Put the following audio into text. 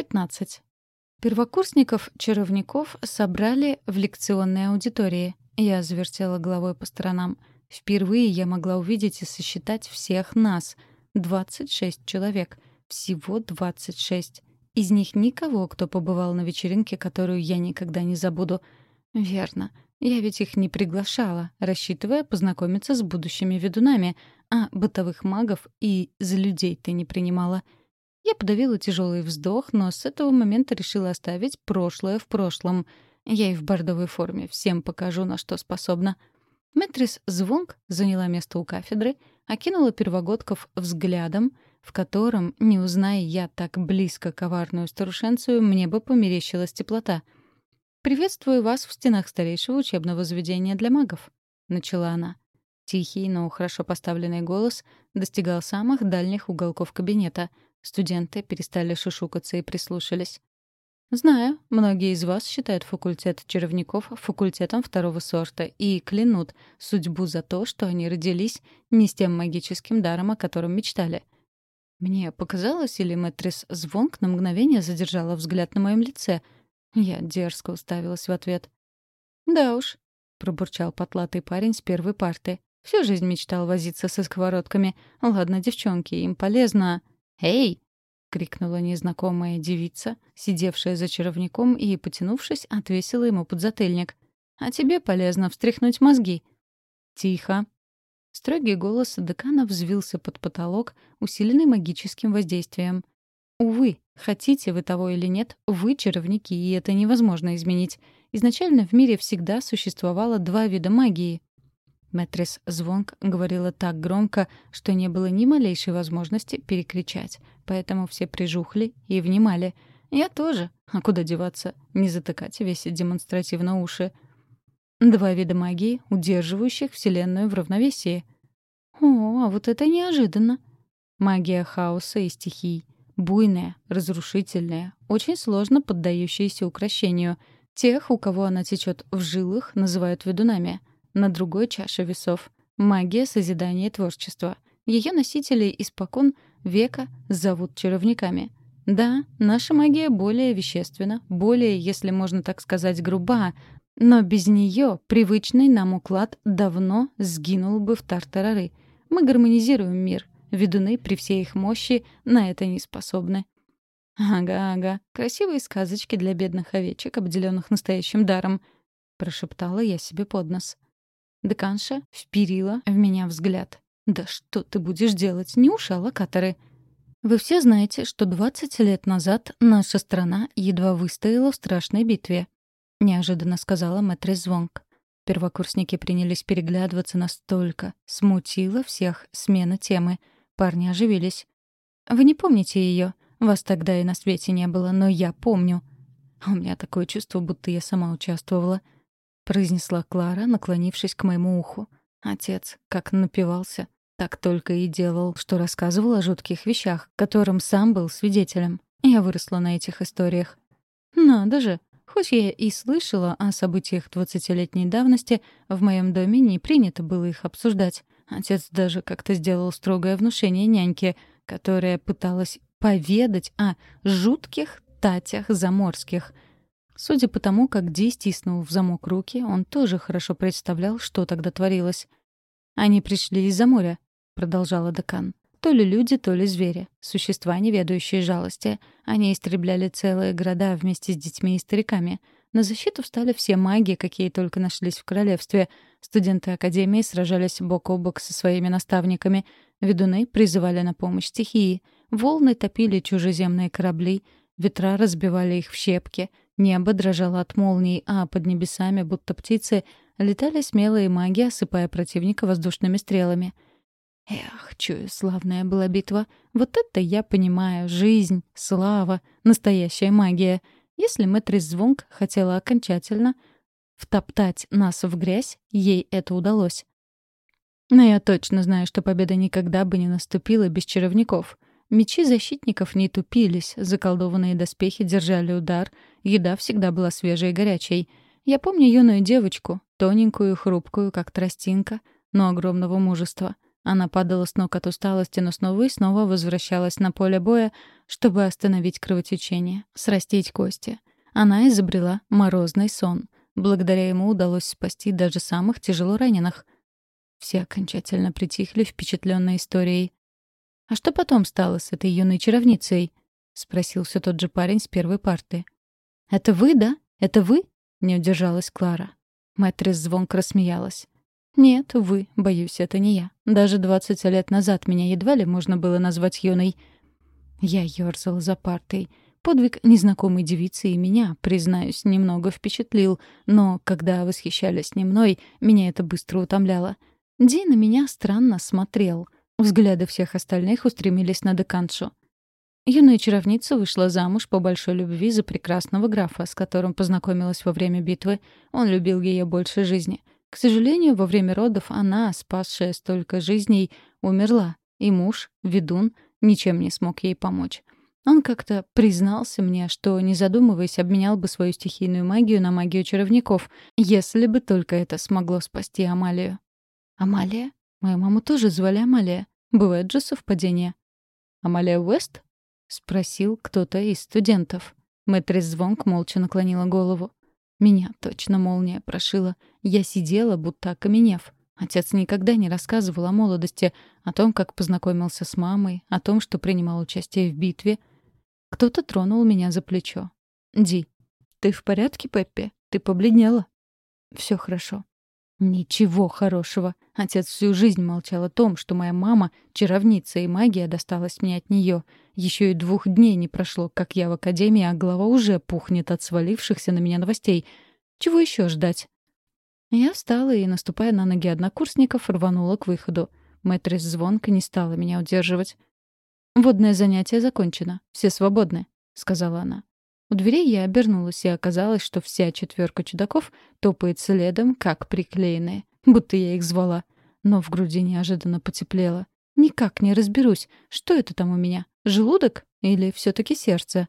15. Первокурсников-чаровников собрали в лекционной аудитории. Я завертела головой по сторонам. Впервые я могла увидеть и сосчитать всех нас. 26 человек. Всего 26. Из них никого, кто побывал на вечеринке, которую я никогда не забуду. Верно. Я ведь их не приглашала, рассчитывая познакомиться с будущими ведунами, а бытовых магов и за людей ты не принимала — я подавила тяжелый вздох, но с этого момента решила оставить прошлое в прошлом. Я и в бордовой форме всем покажу, на что способна. Мэтрис Звонк заняла место у кафедры, окинула первогодков взглядом, в котором, не узная я так близко коварную старушенцию, мне бы померещилась теплота. «Приветствую вас в стенах старейшего учебного заведения для магов», — начала она. Тихий, но хорошо поставленный голос достигал самых дальних уголков кабинета — Студенты перестали шушукаться и прислушались. «Знаю, многие из вас считают факультет чаровников факультетом второго сорта и клянут судьбу за то, что они родились не с тем магическим даром, о котором мечтали. Мне показалось, или Мэтрис Звонк на мгновение задержала взгляд на моем лице. Я дерзко уставилась в ответ. «Да уж», — пробурчал потлатый парень с первой парты. «Всю жизнь мечтал возиться со сковородками. Ладно, девчонки, им полезно...» «Эй!» — крикнула незнакомая девица, сидевшая за чаровником и, потянувшись, отвесила ему подзатыльник. «А тебе полезно встряхнуть мозги». «Тихо!» Строгий голос декана взвился под потолок, усиленный магическим воздействием. «Увы, хотите вы того или нет, вы чаровники, и это невозможно изменить. Изначально в мире всегда существовало два вида магии Мэтрис Звонк говорила так громко, что не было ни малейшей возможности перекричать, поэтому все прижухли и внимали. Я тоже. А куда деваться? Не затыкать весь демонстративно уши. Два вида магии, удерживающих Вселенную в равновесии. О, а вот это неожиданно. Магия хаоса и стихий. Буйная, разрушительная, очень сложно поддающаяся укращению. Тех, у кого она течет в жилах, называют ведунами — на другой чаше весов — магия созидания и творчества. Ее носители испокон века зовут чаровниками. Да, наша магия более вещественна, более, если можно так сказать, груба, но без нее привычный нам уклад давно сгинул бы в тартарары. Мы гармонизируем мир. Ведуны при всей их мощи на это не способны. «Ага, ага, красивые сказочки для бедных овечек, обделенных настоящим даром», — прошептала я себе под нос. Деканша вперила в меня взгляд. «Да что ты будешь делать? Не уши, локаторы!» Вы все знаете, что 20 лет назад наша страна едва выстояла в страшной битве, неожиданно сказала мэтрис Звонк. Первокурсники принялись переглядываться настолько. Смутила всех смена темы. Парни оживились. «Вы не помните ее? Вас тогда и на свете не было, но я помню». У меня такое чувство, будто я сама участвовала произнесла Клара, наклонившись к моему уху. Отец, как напивался, так только и делал, что рассказывал о жутких вещах, которым сам был свидетелем. Я выросла на этих историях. Надо же, хоть я и слышала о событиях двадцатилетней давности, в моем доме не принято было их обсуждать. Отец даже как-то сделал строгое внушение няньке, которая пыталась поведать о жутких татях заморских — Судя по тому, как Ди стиснул в замок руки, он тоже хорошо представлял, что тогда творилось. «Они пришли из-за моря», — продолжала декан. «То ли люди, то ли звери. Существа, не ведающие жалости. Они истребляли целые города вместе с детьми и стариками. На защиту встали все маги, какие только нашлись в королевстве. Студенты Академии сражались бок о бок со своими наставниками. Ведуны призывали на помощь стихии. Волны топили чужеземные корабли. Ветра разбивали их в щепки. Небо дрожало от молний, а под небесами, будто птицы, летали смелые маги, осыпая противника воздушными стрелами. Эх, чую, славная была битва. Вот это я понимаю. Жизнь, слава, настоящая магия. Если Мэтрис Звонк хотела окончательно втоптать нас в грязь, ей это удалось. Но я точно знаю, что победа никогда бы не наступила без чаровников — Мечи защитников не тупились, заколдованные доспехи держали удар, еда всегда была свежей и горячей. Я помню юную девочку, тоненькую хрупкую, как тростинка, но огромного мужества. Она падала с ног от усталости, но снова и снова возвращалась на поле боя, чтобы остановить кровотечение, срастить кости. Она изобрела морозный сон. Благодаря ему удалось спасти даже самых тяжело раненых. Все окончательно притихли, впечатленной историей. «А что потом стало с этой юной чаровницей?» — спросил все тот же парень с первой парты. «Это вы, да? Это вы?» — не удержалась Клара. Мэтрис звонко рассмеялась. «Нет, вы, боюсь, это не я. Даже двадцать лет назад меня едва ли можно было назвать юной». Я ёрзала за партой. Подвиг незнакомой девицы и меня, признаюсь, немного впечатлил, но когда восхищались не мной, меня это быстро утомляло. Ди на меня странно смотрел. Взгляды всех остальных устремились на деканшу. Юная чаровница вышла замуж по большой любви за прекрасного графа, с которым познакомилась во время битвы. Он любил ее больше жизни. К сожалению, во время родов она, спасшая столько жизней, умерла, и муж, ведун, ничем не смог ей помочь. Он как-то признался мне, что, не задумываясь, обменял бы свою стихийную магию на магию чаровников, если бы только это смогло спасти Амалию. «Амалия? Мою маму тоже звали Амалия. Бывает же совпадение». «Амалия Уэст?» — спросил кто-то из студентов. Мэтрис Звонк молча наклонила голову. Меня точно молния прошила. Я сидела, будто окаменев. Отец никогда не рассказывал о молодости, о том, как познакомился с мамой, о том, что принимал участие в битве. Кто-то тронул меня за плечо. «Ди, ты в порядке, Пеппи? Ты побледнела?» «Все хорошо. Ничего хорошего. Отец всю жизнь молчал о том, что моя мама — чаровница, и магия досталась мне от нее. Еще и двух дней не прошло, как я в академии, а голова уже пухнет от свалившихся на меня новостей. Чего еще ждать? Я встала и, наступая на ноги однокурсников, рванула к выходу. Мэтрис звонко не стала меня удерживать. «Водное занятие закончено. Все свободны», — сказала она. У дверей я обернулась, и оказалось, что вся четверка чудаков топает следом, как приклеенные, будто я их звала. Но в груди неожиданно потеплело. Никак не разберусь, что это там у меня, желудок или все таки сердце?